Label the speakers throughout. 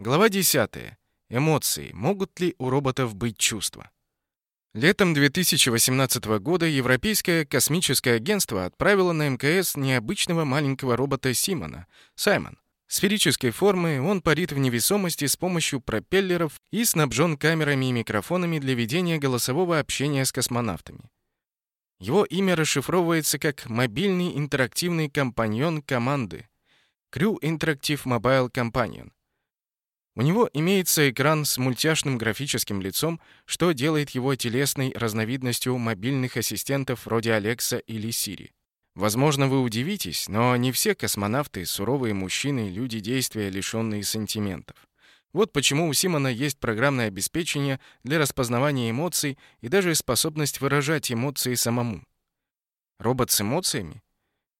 Speaker 1: Глава 10. Эмоции. Могут ли у роботов быть чувства? Летом 2018 года Европейское космическое агентство отправило на МКС необычного маленького робота Симона, Саймон. Сферической формы он парит в невесомости с помощью пропеллеров и снабжен камерами и микрофонами для ведения голосового общения с космонавтами. Его имя расшифровывается как «мобильный интерактивный компаньон команды» Crew Interactive Mobile Companion. У него имеется экран с мультяшным графическим лицом, что делает его телесной разновидностью мобильных ассистентов вроде Алекса или Сири. Возможно, вы удивитесь, но не все космонавты — суровые мужчины, люди действия, лишенные сантиментов. Вот почему у Симона есть программное обеспечение для распознавания эмоций и даже способность выражать эмоции самому. Робот с эмоциями?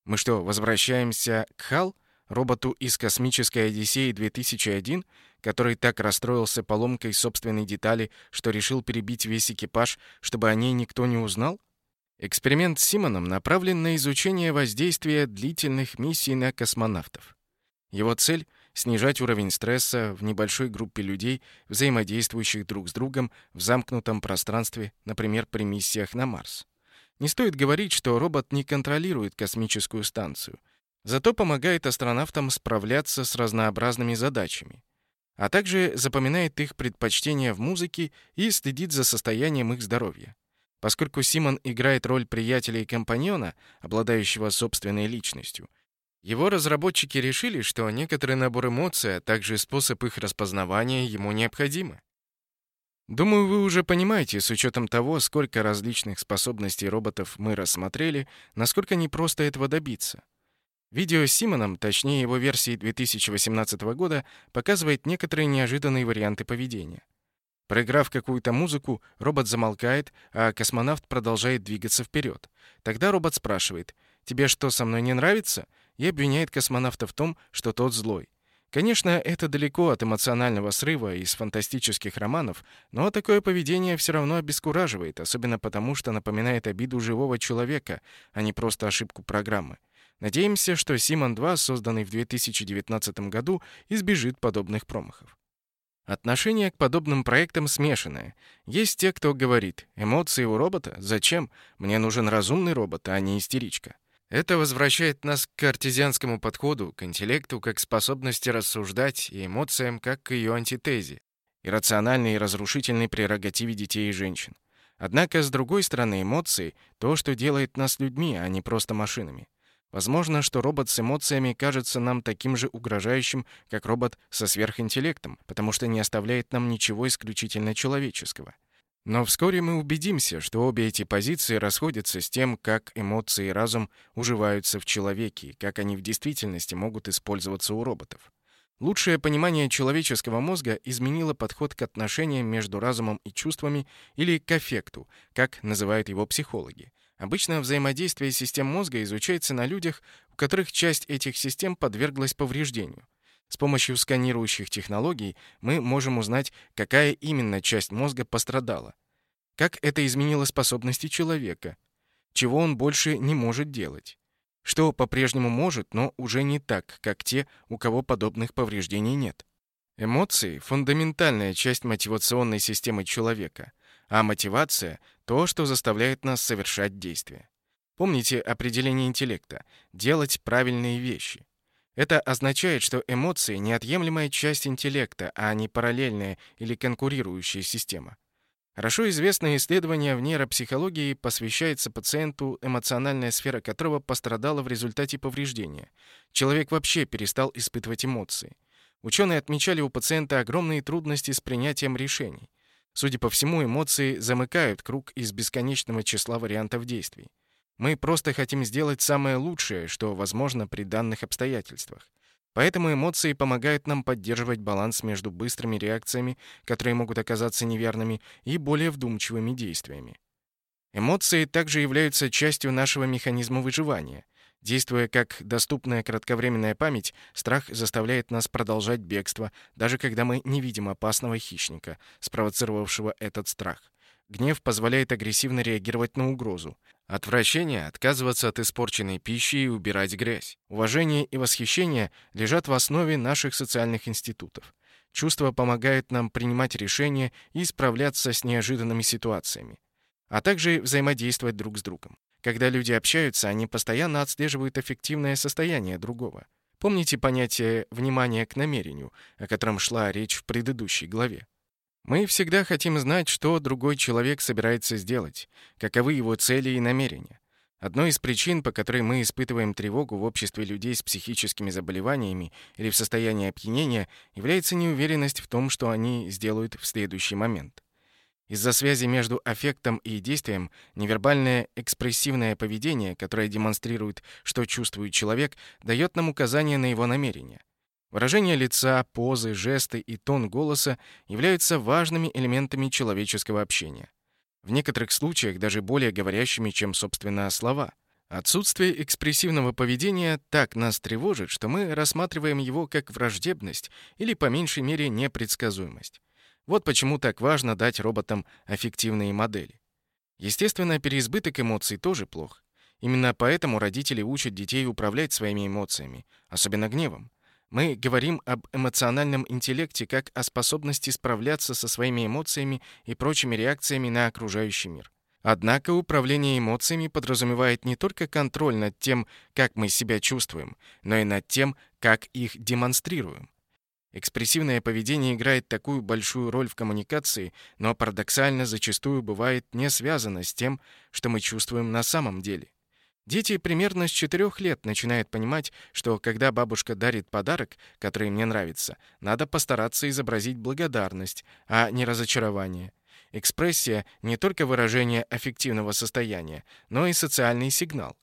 Speaker 1: Мы что, возвращаемся к Хал, роботу из космической Одиссеи 2001, который так расстроился поломкой собственной детали, что решил перебить весь экипаж, чтобы о ней никто не узнал? Эксперимент с Симоном направлен на изучение воздействия длительных миссий на космонавтов. Его цель — снижать уровень стресса в небольшой группе людей, взаимодействующих друг с другом в замкнутом пространстве, например, при миссиях на Марс. Не стоит говорить, что робот не контролирует космическую станцию, зато помогает астронавтам справляться с разнообразными задачами а также запоминает их предпочтения в музыке и следит за состоянием их здоровья. Поскольку Симон играет роль приятеля и компаньона, обладающего собственной личностью, его разработчики решили, что некоторый набор эмоций, а также способ их распознавания ему необходимы. Думаю, вы уже понимаете, с учетом того, сколько различных способностей роботов мы рассмотрели, насколько непросто этого добиться. Видео с Симоном, точнее его версии 2018 года, показывает некоторые неожиданные варианты поведения. Проиграв какую-то музыку, робот замолкает, а космонавт продолжает двигаться вперед. Тогда робот спрашивает «Тебе что, со мной не нравится?» и обвиняет космонавта в том, что тот злой. Конечно, это далеко от эмоционального срыва из фантастических романов, но такое поведение все равно обескураживает, особенно потому, что напоминает обиду живого человека, а не просто ошибку программы. Надеемся, что Симон-2, созданный в 2019 году, избежит подобных промахов. Отношение к подобным проектам смешанное. Есть те, кто говорит, эмоции у робота? Зачем? Мне нужен разумный робот, а не истеричка. Это возвращает нас к артезианскому подходу, к интеллекту как способности рассуждать и эмоциям как к ее антитезе, иррациональной и разрушительной прерогативе детей и женщин. Однако, с другой стороны, эмоции — то, что делает нас людьми, а не просто машинами. Возможно, что робот с эмоциями кажется нам таким же угрожающим, как робот со сверхинтеллектом, потому что не оставляет нам ничего исключительно человеческого. Но вскоре мы убедимся, что обе эти позиции расходятся с тем, как эмоции и разум уживаются в человеке, как они в действительности могут использоваться у роботов. Лучшее понимание человеческого мозга изменило подход к отношениям между разумом и чувствами или к аффекту, как называют его психологи. Обычно взаимодействие систем мозга изучается на людях, у которых часть этих систем подверглась повреждению. С помощью сканирующих технологий мы можем узнать, какая именно часть мозга пострадала. Как это изменило способности человека, чего он больше не может делать. Что по-прежнему может, но уже не так, как те, у кого подобных повреждений нет. Эмоции — фундаментальная часть мотивационной системы человека, а мотивация — то, что заставляет нас совершать действия. Помните определение интеллекта — делать правильные вещи. Это означает, что эмоции — неотъемлемая часть интеллекта, а не параллельная или конкурирующая система. Хорошо известное исследование в нейропсихологии посвящается пациенту, эмоциональная сфера которого пострадала в результате повреждения. Человек вообще перестал испытывать эмоции. Ученые отмечали у пациента огромные трудности с принятием решений. Судя по всему, эмоции замыкают круг из бесконечного числа вариантов действий. Мы просто хотим сделать самое лучшее, что возможно при данных обстоятельствах. Поэтому эмоции помогают нам поддерживать баланс между быстрыми реакциями, которые могут оказаться неверными, и более вдумчивыми действиями. Эмоции также являются частью нашего механизма выживания — Действуя как доступная кратковременная память, страх заставляет нас продолжать бегство, даже когда мы не видим опасного хищника, спровоцировавшего этот страх. Гнев позволяет агрессивно реагировать на угрозу. Отвращение — отказываться от испорченной пищи и убирать грязь. Уважение и восхищение лежат в основе наших социальных институтов. Чувства помогают нам принимать решения и справляться с неожиданными ситуациями, а также взаимодействовать друг с другом. Когда люди общаются, они постоянно отслеживают эффективное состояние другого. Помните понятие «внимание к намерению», о котором шла речь в предыдущей главе? Мы всегда хотим знать, что другой человек собирается сделать, каковы его цели и намерения. Одной из причин, по которой мы испытываем тревогу в обществе людей с психическими заболеваниями или в состоянии опьянения, является неуверенность в том, что они сделают в следующий момент. Из-за связи между аффектом и действием невербальное экспрессивное поведение, которое демонстрирует, что чувствует человек, дает нам указание на его намерения. Выражение лица, позы, жесты и тон голоса являются важными элементами человеческого общения. В некоторых случаях даже более говорящими, чем, собственно, слова. Отсутствие экспрессивного поведения так нас тревожит, что мы рассматриваем его как враждебность или, по меньшей мере, непредсказуемость. Вот почему так важно дать роботам аффективные модели. Естественно, переизбыток эмоций тоже плох. Именно поэтому родители учат детей управлять своими эмоциями, особенно гневом. Мы говорим об эмоциональном интеллекте как о способности справляться со своими эмоциями и прочими реакциями на окружающий мир. Однако управление эмоциями подразумевает не только контроль над тем, как мы себя чувствуем, но и над тем, как их демонстрируем. Экспрессивное поведение играет такую большую роль в коммуникации, но парадоксально зачастую бывает не связано с тем, что мы чувствуем на самом деле. Дети примерно с 4 лет начинают понимать, что когда бабушка дарит подарок, который мне нравится, надо постараться изобразить благодарность, а не разочарование. Экспрессия — не только выражение аффективного состояния, но и социальный сигнал.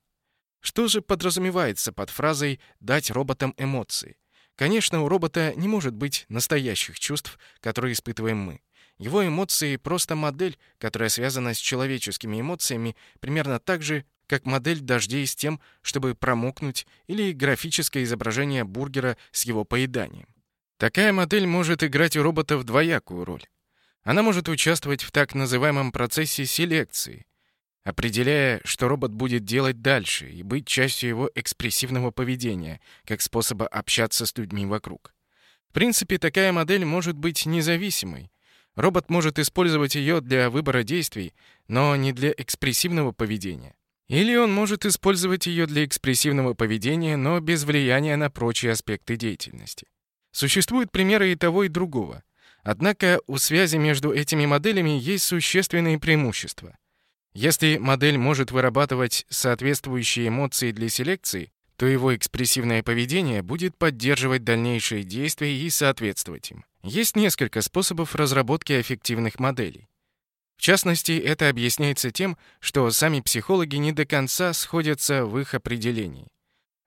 Speaker 1: Что же подразумевается под фразой «дать роботам эмоции»? Конечно, у робота не может быть настоящих чувств, которые испытываем мы. Его эмоции — просто модель, которая связана с человеческими эмоциями примерно так же, как модель дождей с тем, чтобы промокнуть, или графическое изображение бургера с его поеданием. Такая модель может играть у робота в двоякую роль. Она может участвовать в так называемом процессе селекции, определяя, что робот будет делать дальше, и быть частью его экспрессивного поведения, как способа общаться с людьми вокруг. В принципе, такая модель может быть независимой. Робот может использовать ее для выбора действий, но не для экспрессивного поведения. Или он может использовать ее для экспрессивного поведения, но без влияния на прочие аспекты деятельности. Существуют примеры и того, и другого. Однако у связи между этими моделями есть существенные преимущества. Если модель может вырабатывать соответствующие эмоции для селекции, то его экспрессивное поведение будет поддерживать дальнейшие действия и соответствовать им. Есть несколько способов разработки эффективных моделей. В частности, это объясняется тем, что сами психологи не до конца сходятся в их определении.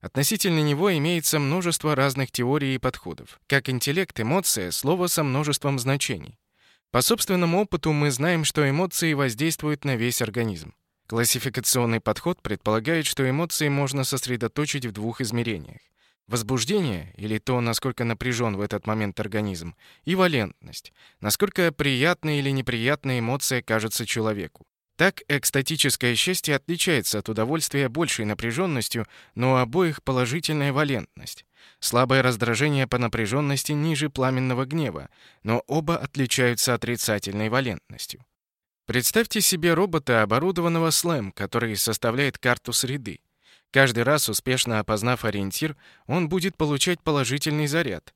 Speaker 1: Относительно него имеется множество разных теорий и подходов. Как интеллект, эмоция — слово со множеством значений. По собственному опыту мы знаем, что эмоции воздействуют на весь организм. Классификационный подход предполагает, что эмоции можно сосредоточить в двух измерениях. Возбуждение, или то, насколько напряжен в этот момент организм, и валентность, насколько приятная или неприятная эмоция кажется человеку. Так, экстатическое счастье отличается от удовольствия большей напряженностью, но у обоих положительная валентность. Слабое раздражение по напряженности ниже пламенного гнева, но оба отличаются отрицательной валентностью. Представьте себе робота, оборудованного слэм, который составляет карту среды. Каждый раз, успешно опознав ориентир, он будет получать положительный заряд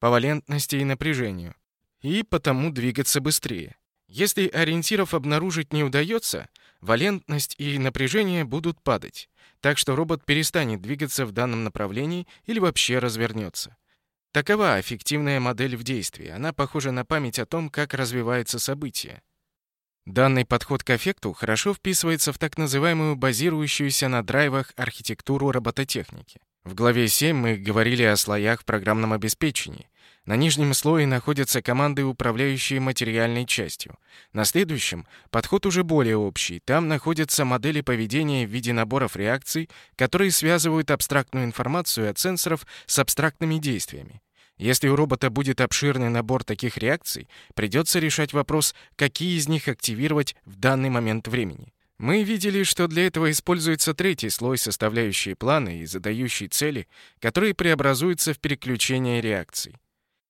Speaker 1: по валентности и напряжению, и потому двигаться быстрее. Если ориентиров обнаружить не удается, валентность и напряжение будут падать, так что робот перестанет двигаться в данном направлении или вообще развернется. Такова эффективная модель в действии. Она похожа на память о том, как развиваются события. Данный подход к эффекту хорошо вписывается в так называемую базирующуюся на драйвах архитектуру робототехники. В главе 7 мы говорили о слоях в программном обеспечении. На нижнем слое находятся команды, управляющие материальной частью. На следующем подход уже более общий. Там находятся модели поведения в виде наборов реакций, которые связывают абстрактную информацию от сенсоров с абстрактными действиями. Если у робота будет обширный набор таких реакций, придется решать вопрос, какие из них активировать в данный момент времени. Мы видели, что для этого используется третий слой, составляющий планы и задающий цели, которые преобразуются в переключение реакций.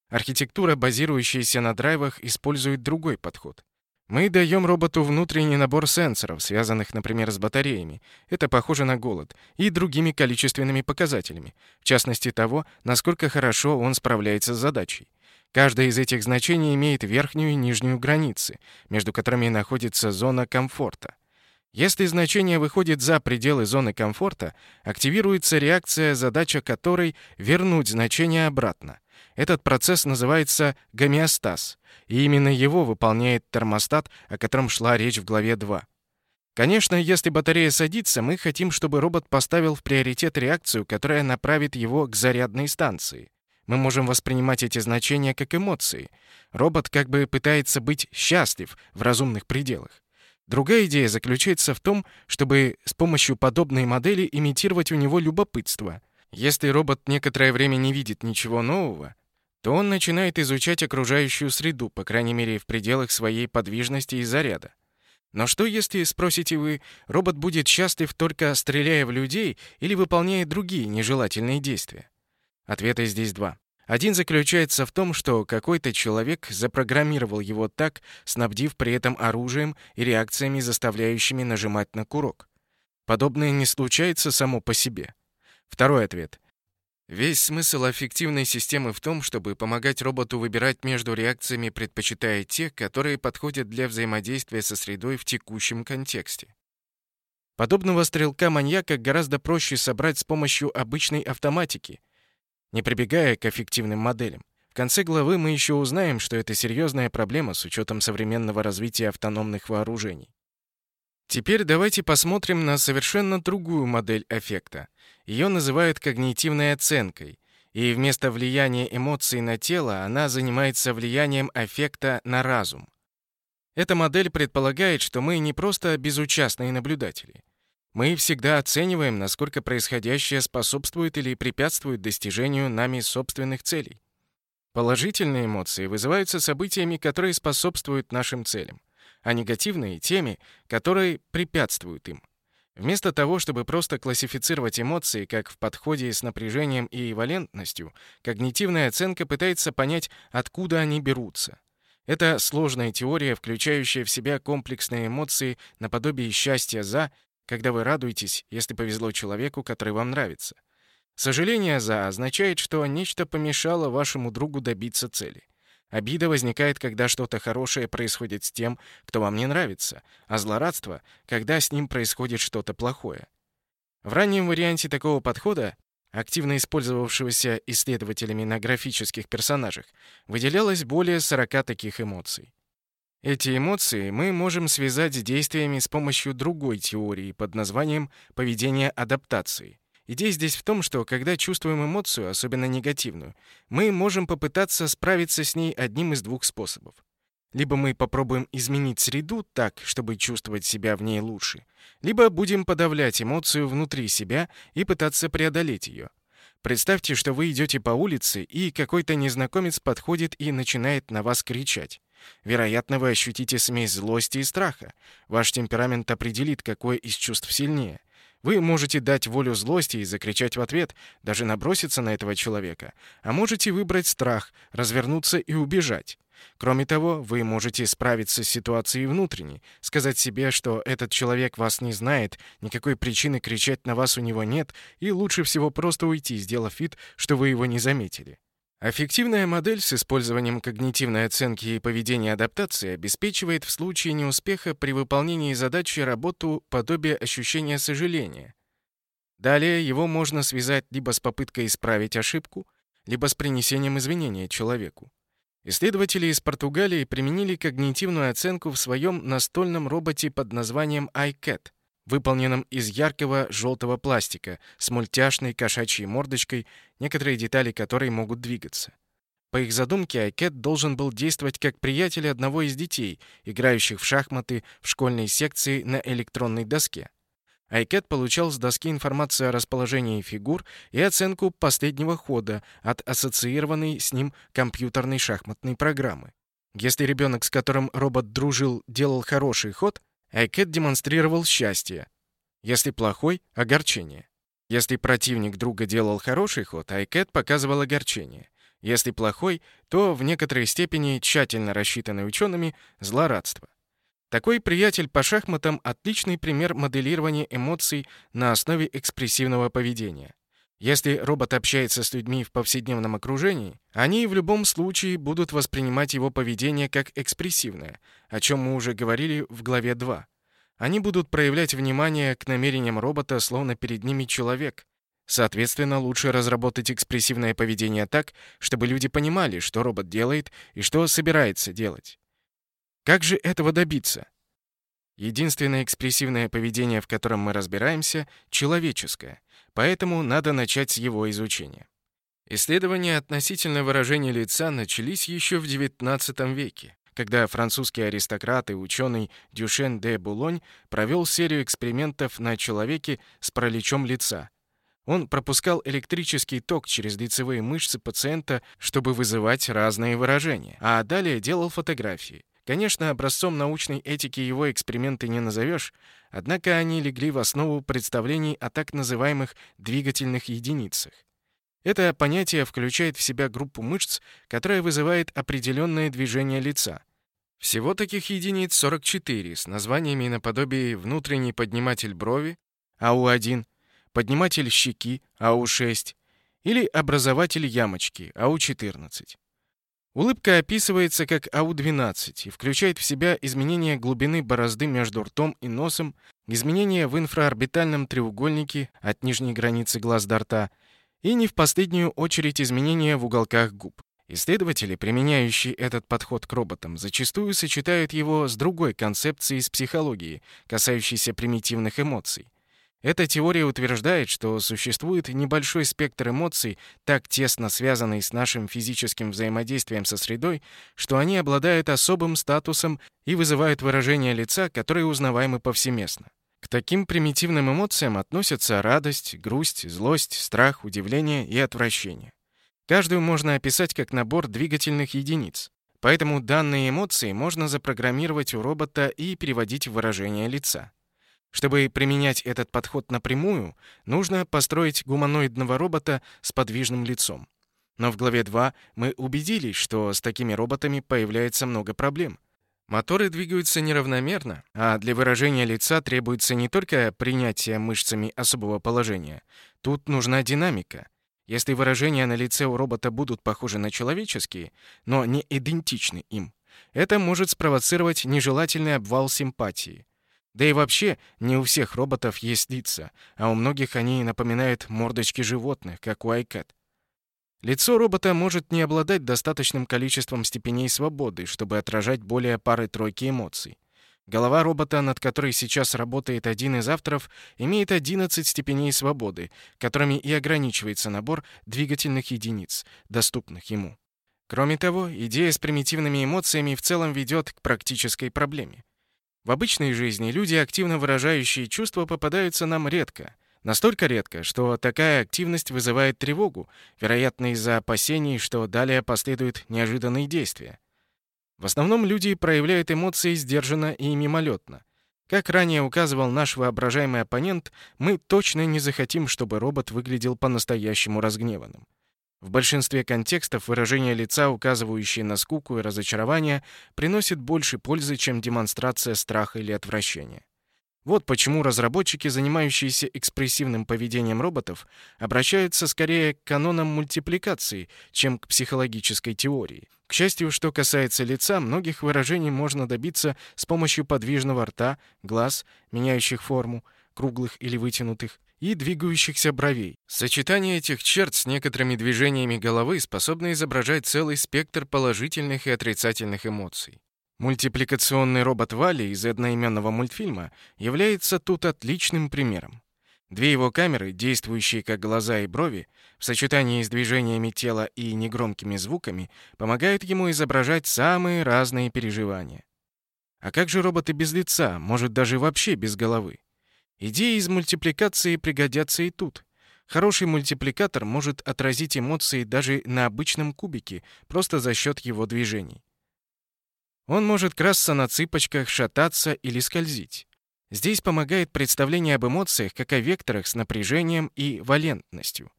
Speaker 1: Архитектура, базирующаяся на драйвах, использует другой подход. Мы даем роботу внутренний набор сенсоров, связанных, например, с батареями. Это похоже на голод. И другими количественными показателями. В частности того, насколько хорошо он справляется с задачей. Каждое из этих значений имеет верхнюю и нижнюю границы, между которыми находится зона комфорта. Если значение выходит за пределы зоны комфорта, активируется реакция, задача которой — вернуть значение обратно. Этот процесс называется гомеостаз, и именно его выполняет термостат, о котором шла речь в главе 2. Конечно, если батарея садится, мы хотим, чтобы робот поставил в приоритет реакцию, которая направит его к зарядной станции. Мы можем воспринимать эти значения как эмоции. Робот как бы пытается быть счастлив в разумных пределах. Другая идея заключается в том, чтобы с помощью подобной модели имитировать у него любопытство. Если робот некоторое время не видит ничего нового, то он начинает изучать окружающую среду, по крайней мере, в пределах своей подвижности и заряда. Но что если, спросите вы, робот будет счастлив только стреляя в людей или выполняя другие нежелательные действия? Ответы здесь два. Один заключается в том, что какой-то человек запрограммировал его так, снабдив при этом оружием и реакциями, заставляющими нажимать на курок. Подобное не случается само по себе. Второй ответ. Весь смысл аффективной системы в том, чтобы помогать роботу выбирать между реакциями, предпочитая те, которые подходят для взаимодействия со средой в текущем контексте. Подобного стрелка-маньяка гораздо проще собрать с помощью обычной автоматики, не прибегая к эффективным моделям. В конце главы мы еще узнаем, что это серьезная проблема с учетом современного развития автономных вооружений. Теперь давайте посмотрим на совершенно другую модель эффекта. Ее называют когнитивной оценкой, и вместо влияния эмоций на тело она занимается влиянием эффекта на разум. Эта модель предполагает, что мы не просто безучастные наблюдатели. Мы всегда оцениваем, насколько происходящее способствует или препятствует достижению нами собственных целей. Положительные эмоции вызываются событиями, которые способствуют нашим целям, а негативные — теми, которые препятствуют им. Вместо того, чтобы просто классифицировать эмоции, как в подходе с напряжением и валентностью, когнитивная оценка пытается понять, откуда они берутся. Это сложная теория, включающая в себя комплексные эмоции наподобие счастья за, когда вы радуетесь, если повезло человеку, который вам нравится. Сожаление за означает, что нечто помешало вашему другу добиться цели. Обида возникает, когда что-то хорошее происходит с тем, кто вам не нравится, а злорадство — когда с ним происходит что-то плохое. В раннем варианте такого подхода, активно использовавшегося исследователями на графических персонажах, выделялось более 40 таких эмоций. Эти эмоции мы можем связать с действиями с помощью другой теории под названием «поведение адаптации». Идея здесь в том, что когда чувствуем эмоцию, особенно негативную, мы можем попытаться справиться с ней одним из двух способов. Либо мы попробуем изменить среду так, чтобы чувствовать себя в ней лучше, либо будем подавлять эмоцию внутри себя и пытаться преодолеть ее. Представьте, что вы идете по улице, и какой-то незнакомец подходит и начинает на вас кричать. Вероятно, вы ощутите смесь злости и страха. Ваш темперамент определит, какое из чувств сильнее. Вы можете дать волю злости и закричать в ответ, даже наброситься на этого человека, а можете выбрать страх, развернуться и убежать. Кроме того, вы можете справиться с ситуацией внутренней, сказать себе, что этот человек вас не знает, никакой причины кричать на вас у него нет, и лучше всего просто уйти, сделав вид, что вы его не заметили. Аффективная модель с использованием когнитивной оценки и поведения адаптации обеспечивает в случае неуспеха при выполнении задачи работу подобие ощущения сожаления. Далее его можно связать либо с попыткой исправить ошибку, либо с принесением извинения человеку. Исследователи из Португалии применили когнитивную оценку в своем настольном роботе под названием iCat выполненном из яркого желтого пластика с мультяшной кошачьей мордочкой, некоторые детали которой могут двигаться. По их задумке, Айкет должен был действовать как приятель одного из детей, играющих в шахматы в школьной секции на электронной доске. Айкет получал с доски информацию о расположении фигур и оценку последнего хода от ассоциированной с ним компьютерной шахматной программы. Если ребенок, с которым робот дружил, делал хороший ход, Айкет демонстрировал счастье. Если плохой — огорчение. Если противник друга делал хороший ход, Айкет показывал огорчение. Если плохой, то в некоторой степени тщательно рассчитанный учеными злорадство. Такой приятель по шахматам — отличный пример моделирования эмоций на основе экспрессивного поведения. Если робот общается с людьми в повседневном окружении, они в любом случае будут воспринимать его поведение как экспрессивное, о чем мы уже говорили в главе 2. Они будут проявлять внимание к намерениям робота, словно перед ними человек. Соответственно, лучше разработать экспрессивное поведение так, чтобы люди понимали, что робот делает и что собирается делать. Как же этого добиться? Единственное экспрессивное поведение, в котором мы разбираемся, человеческое, поэтому надо начать с его изучения. Исследования относительно выражения лица начались еще в XIX веке, когда французский аристократ и ученый Дюшен де Булонь провел серию экспериментов на человеке с параличом лица. Он пропускал электрический ток через лицевые мышцы пациента, чтобы вызывать разные выражения, а далее делал фотографии. Конечно, образцом научной этики его эксперименты не назовешь, однако они легли в основу представлений о так называемых двигательных единицах. Это понятие включает в себя группу мышц, которая вызывает определенное движение лица. Всего таких единиц 44 с названиями наподобие внутренний подниматель брови, АУ1, подниматель щеки, АУ6 или образователь ямочки, АУ14. Улыбка описывается как АУ-12 и включает в себя изменение глубины борозды между ртом и носом, изменения в инфраорбитальном треугольнике от нижней границы глаз до рта и не в последнюю очередь изменения в уголках губ. Исследователи, применяющие этот подход к роботам, зачастую сочетают его с другой концепцией из психологии, касающейся примитивных эмоций. Эта теория утверждает, что существует небольшой спектр эмоций, так тесно связанный с нашим физическим взаимодействием со средой, что они обладают особым статусом и вызывают выражение лица, которые узнаваемы повсеместно. К таким примитивным эмоциям относятся радость, грусть, злость, страх, удивление и отвращение. Каждую можно описать как набор двигательных единиц. Поэтому данные эмоции можно запрограммировать у робота и переводить в выражение лица. Чтобы применять этот подход напрямую, нужно построить гуманоидного робота с подвижным лицом. Но в главе 2 мы убедились, что с такими роботами появляется много проблем. Моторы двигаются неравномерно, а для выражения лица требуется не только принятие мышцами особого положения. Тут нужна динамика. Если выражения на лице у робота будут похожи на человеческие, но не идентичны им, это может спровоцировать нежелательный обвал симпатии. Да и вообще, не у всех роботов есть лица, а у многих они напоминают мордочки животных, как у iCat. Лицо робота может не обладать достаточным количеством степеней свободы, чтобы отражать более пары-тройки эмоций. Голова робота, над которой сейчас работает один из авторов, имеет 11 степеней свободы, которыми и ограничивается набор двигательных единиц, доступных ему. Кроме того, идея с примитивными эмоциями в целом ведет к практической проблеме. В обычной жизни люди, активно выражающие чувства, попадаются нам редко. Настолько редко, что такая активность вызывает тревогу, вероятно, из-за опасений, что далее последуют неожиданные действия. В основном люди проявляют эмоции сдержанно и мимолетно. Как ранее указывал наш воображаемый оппонент, мы точно не захотим, чтобы робот выглядел по-настоящему разгневанным. В большинстве контекстов выражение лица, указывающее на скуку и разочарование, приносит больше пользы, чем демонстрация страха или отвращения. Вот почему разработчики, занимающиеся экспрессивным поведением роботов, обращаются скорее к канонам мультипликации, чем к психологической теории. К счастью, что касается лица, многих выражений можно добиться с помощью подвижного рта, глаз, меняющих форму, круглых или вытянутых, и двигающихся бровей. Сочетание этих черт с некоторыми движениями головы способно изображать целый спектр положительных и отрицательных эмоций. Мультипликационный робот Вали из одноименного мультфильма является тут отличным примером. Две его камеры, действующие как глаза и брови, в сочетании с движениями тела и негромкими звуками, помогают ему изображать самые разные переживания. А как же роботы без лица, может даже вообще без головы? Идеи из мультипликации пригодятся и тут. Хороший мультипликатор может отразить эмоции даже на обычном кубике, просто за счет его движений. Он может красться на цыпочках, шататься или скользить. Здесь помогает представление об эмоциях как о векторах с напряжением и валентностью.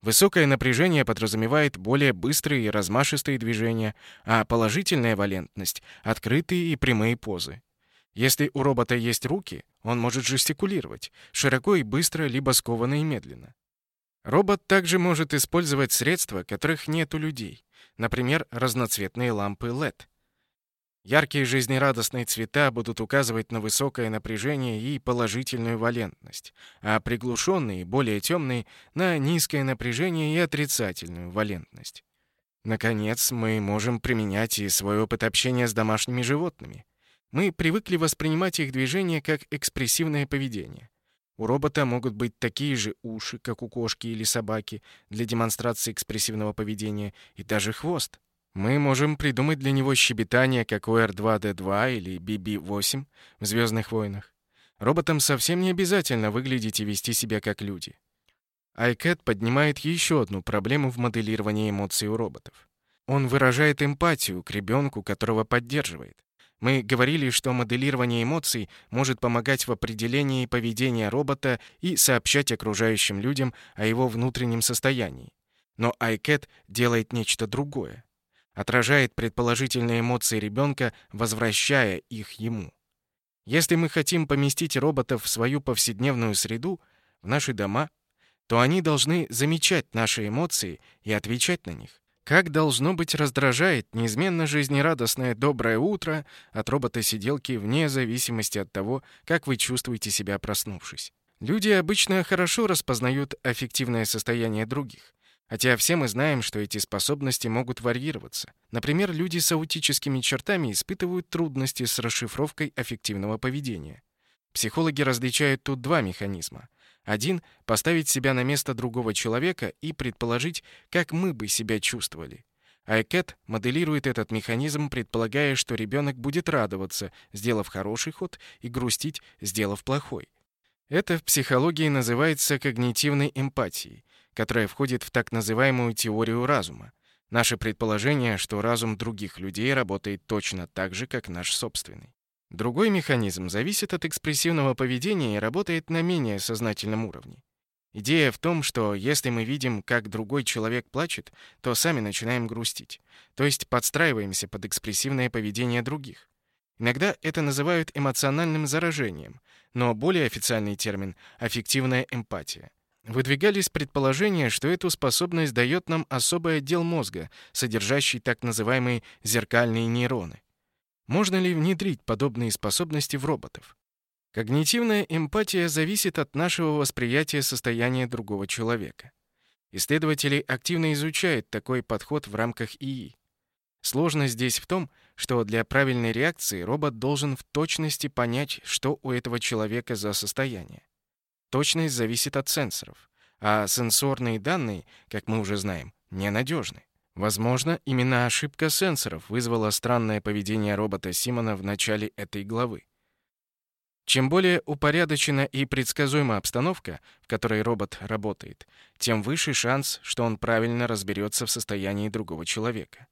Speaker 1: Высокое напряжение подразумевает более быстрые и размашистые движения, а положительная валентность — открытые и прямые позы. Если у робота есть руки, он может жестикулировать, широко и быстро, либо скованно и медленно. Робот также может использовать средства, которых нет у людей, например, разноцветные лампы LED. Яркие жизнерадостные цвета будут указывать на высокое напряжение и положительную валентность, а приглушенные, более темные — на низкое напряжение и отрицательную валентность. Наконец, мы можем применять и свой опыт общения с домашними животными. Мы привыкли воспринимать их движения как экспрессивное поведение. У робота могут быть такие же уши, как у кошки или собаки, для демонстрации экспрессивного поведения, и даже хвост. Мы можем придумать для него щебетание, как у R2-D2 или BB-8 в «Звездных войнах». Роботам совсем не обязательно выглядеть и вести себя как люди. iCat поднимает еще одну проблему в моделировании эмоций у роботов. Он выражает эмпатию к ребенку, которого поддерживает. Мы говорили, что моделирование эмоций может помогать в определении поведения робота и сообщать окружающим людям о его внутреннем состоянии. Но iCat делает нечто другое отражает предположительные эмоции ребенка, возвращая их ему. Если мы хотим поместить роботов в свою повседневную среду, в наши дома, то они должны замечать наши эмоции и отвечать на них. Как должно быть раздражает неизменно жизнерадостное «доброе утро» от робота-сиделки вне зависимости от того, как вы чувствуете себя проснувшись. Люди обычно хорошо распознают аффективное состояние других. Хотя все мы знаем, что эти способности могут варьироваться. Например, люди с аутическими чертами испытывают трудности с расшифровкой аффективного поведения. Психологи различают тут два механизма. Один — поставить себя на место другого человека и предположить, как мы бы себя чувствовали. Айкет моделирует этот механизм, предполагая, что ребенок будет радоваться, сделав хороший ход, и грустить, сделав плохой. Это в психологии называется когнитивной эмпатией которая входит в так называемую теорию разума. Наше предположение, что разум других людей работает точно так же, как наш собственный. Другой механизм зависит от экспрессивного поведения и работает на менее сознательном уровне. Идея в том, что если мы видим, как другой человек плачет, то сами начинаем грустить, то есть подстраиваемся под экспрессивное поведение других. Иногда это называют эмоциональным заражением, но более официальный термин — аффективная эмпатия — Выдвигались предположения, что эту способность дает нам особый отдел мозга, содержащий так называемые зеркальные нейроны. Можно ли внедрить подобные способности в роботов? Когнитивная эмпатия зависит от нашего восприятия состояния другого человека. Исследователи активно изучают такой подход в рамках ИИ. Сложность здесь в том, что для правильной реакции робот должен в точности понять, что у этого человека за состояние. Точность зависит от сенсоров, а сенсорные данные, как мы уже знаем, ненадежны. Возможно, именно ошибка сенсоров вызвала странное поведение робота Симона в начале этой главы. Чем более упорядочена и предсказуема обстановка, в которой робот работает, тем выше шанс, что он правильно разберется в состоянии другого человека.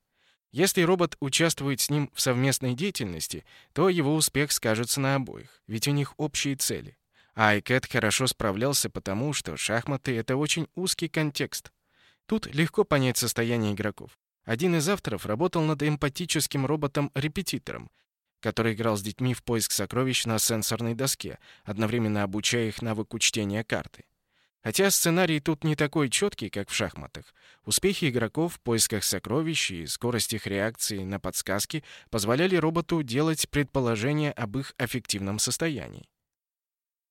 Speaker 1: Если робот участвует с ним в совместной деятельности, то его успех скажется на обоих, ведь у них общие цели. А iCat хорошо справлялся потому, что шахматы — это очень узкий контекст. Тут легко понять состояние игроков. Один из авторов работал над эмпатическим роботом-репетитором, который играл с детьми в поиск сокровищ на сенсорной доске, одновременно обучая их навыку чтения карты. Хотя сценарий тут не такой четкий, как в шахматах, успехи игроков в поисках сокровищ и скорость их реакции на подсказки позволяли роботу делать предположения об их аффективном состоянии.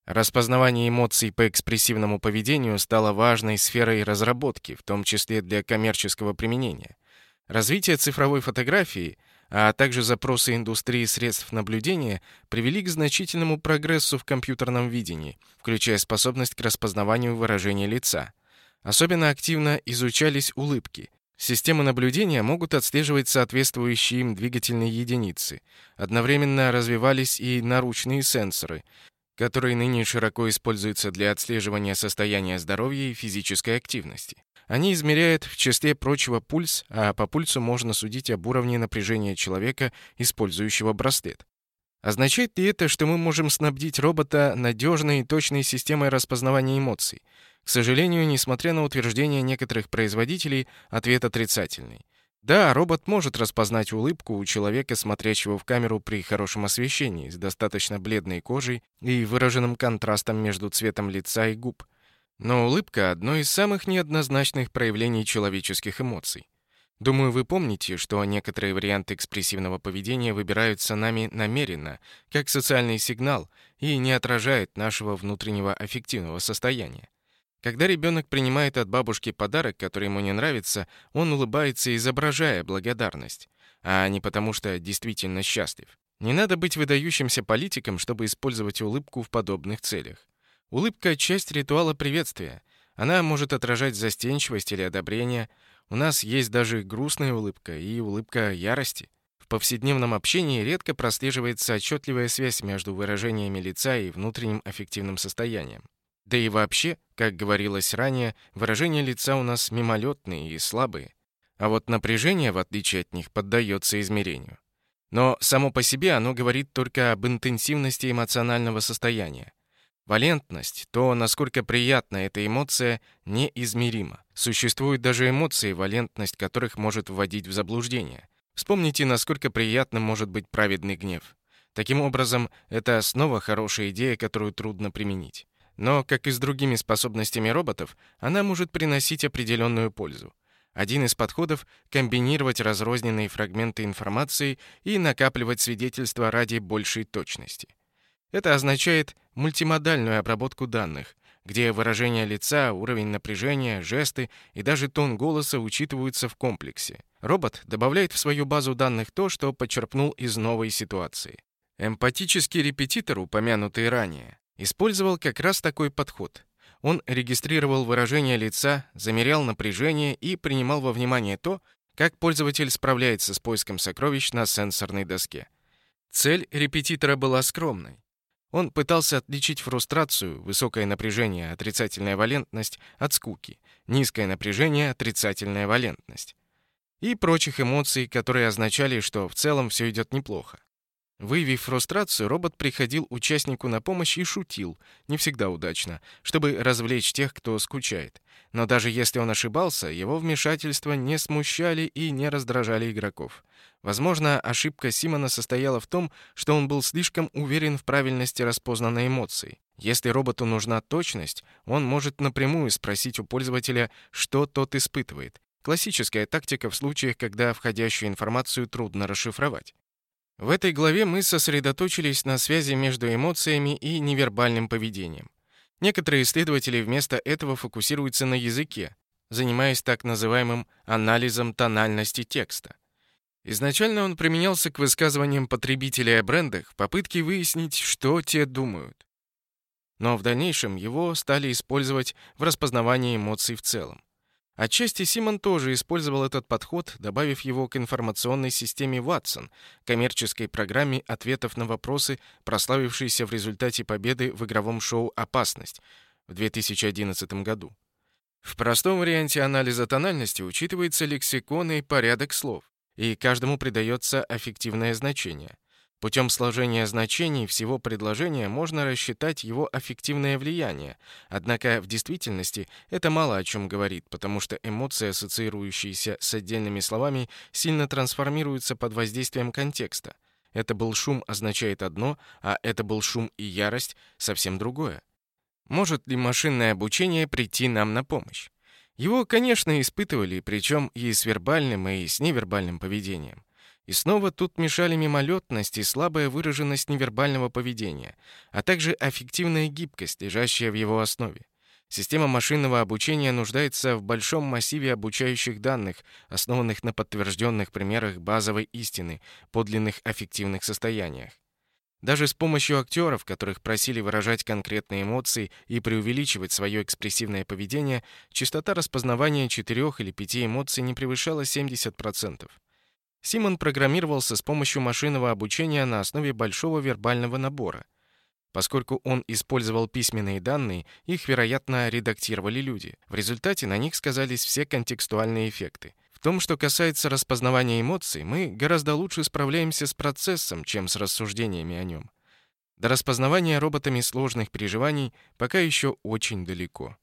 Speaker 1: Распознавание эмоций по экспрессивному поведению стало важной сферой разработки, в том числе для коммерческого применения. Развитие цифровой фотографии, а также запросы индустрии средств наблюдения привели к значительному прогрессу в компьютерном видении, включая способность к распознаванию выражения лица. Особенно активно изучались улыбки. Системы наблюдения могут отслеживать соответствующие им двигательные единицы. Одновременно развивались и наручные сенсоры — которые ныне широко используются для отслеживания состояния здоровья и физической активности. Они измеряют, в числе прочего, пульс, а по пульсу можно судить об уровне напряжения человека, использующего браслет. Означает ли это, что мы можем снабдить робота надежной и точной системой распознавания эмоций? К сожалению, несмотря на утверждения некоторых производителей, ответ отрицательный. Да, робот может распознать улыбку у человека, смотрящего в камеру при хорошем освещении, с достаточно бледной кожей и выраженным контрастом между цветом лица и губ. Но улыбка — одно из самых неоднозначных проявлений человеческих эмоций. Думаю, вы помните, что некоторые варианты экспрессивного поведения выбираются нами намеренно, как социальный сигнал, и не отражают нашего внутреннего аффективного состояния. Когда ребенок принимает от бабушки подарок, который ему не нравится, он улыбается, изображая благодарность, а не потому что действительно счастлив. Не надо быть выдающимся политиком, чтобы использовать улыбку в подобных целях. Улыбка — часть ритуала приветствия. Она может отражать застенчивость или одобрение — у нас есть даже грустная улыбка и улыбка ярости. В повседневном общении редко прослеживается отчетливая связь между выражениями лица и внутренним аффективным состоянием. Да и вообще, как говорилось ранее, выражения лица у нас мимолетные и слабые. А вот напряжение, в отличие от них, поддается измерению. Но само по себе оно говорит только об интенсивности эмоционального состояния. Валентность, то, насколько приятна эта эмоция, неизмеримо. Существуют даже эмоции, валентность которых может вводить в заблуждение. Вспомните, насколько приятным может быть праведный гнев. Таким образом, это снова хорошая идея, которую трудно применить. Но, как и с другими способностями роботов, она может приносить определенную пользу. Один из подходов — комбинировать разрозненные фрагменты информации и накапливать свидетельства ради большей точности. Это означает мультимодальную обработку данных, где выражение лица, уровень напряжения, жесты и даже тон голоса учитываются в комплексе. Робот добавляет в свою базу данных то, что почерпнул из новой ситуации. Эмпатический репетитор, упомянутый ранее, использовал как раз такой подход. Он регистрировал выражение лица, замерял напряжение и принимал во внимание то, как пользователь справляется с поиском сокровищ на сенсорной доске. Цель репетитора была скромной он пытался отличить фрустрацию, высокое напряжение, отрицательная валентность от скуки, низкое напряжение, отрицательная валентность и прочих эмоций, которые означали, что в целом все идет неплохо. Выявив фрустрацию, робот приходил участнику на помощь и шутил, не всегда удачно, чтобы развлечь тех, кто скучает. Но даже если он ошибался, его вмешательства не смущали и не раздражали игроков. Возможно, ошибка Симона состояла в том, что он был слишком уверен в правильности распознанной эмоции. Если роботу нужна точность, он может напрямую спросить у пользователя, что тот испытывает. Классическая тактика в случаях, когда входящую информацию трудно расшифровать. В этой главе мы сосредоточились на связи между эмоциями и невербальным поведением. Некоторые исследователи вместо этого фокусируются на языке, занимаясь так называемым анализом тональности текста. Изначально он применялся к высказываниям потребителей о брендах в попытке выяснить, что те думают. Но в дальнейшем его стали использовать в распознавании эмоций в целом. Отчасти Симон тоже использовал этот подход, добавив его к информационной системе Watson, коммерческой программе ответов на вопросы, прославившейся в результате победы в игровом шоу «Опасность» в 2011 году. В простом варианте анализа тональности учитывается лексикон и порядок слов, и каждому придается аффективное значение – Путем сложения значений всего предложения можно рассчитать его аффективное влияние, однако в действительности это мало о чем говорит, потому что эмоции, ассоциирующиеся с отдельными словами, сильно трансформируются под воздействием контекста. «Это был шум» означает одно, а «это был шум и ярость» — совсем другое. Может ли машинное обучение прийти нам на помощь? Его, конечно, испытывали, причем и с вербальным, и с невербальным поведением. И снова тут мешали мимолетность и слабая выраженность невербального поведения, а также аффективная гибкость, лежащая в его основе. Система машинного обучения нуждается в большом массиве обучающих данных, основанных на подтвержденных примерах базовой истины, подлинных аффективных состояниях. Даже с помощью актеров, которых просили выражать конкретные эмоции и преувеличивать свое экспрессивное поведение, частота распознавания четырех или пяти эмоций не превышала 70%. Симон программировался с помощью машинного обучения на основе большого вербального набора. Поскольку он использовал письменные данные, их, вероятно, редактировали люди. В результате на них сказались все контекстуальные эффекты, в том, что касается распознавания эмоций, мы гораздо лучше справляемся с процессом, чем с рассуждениями о нем. До распознавания роботами сложных переживаний пока еще очень далеко.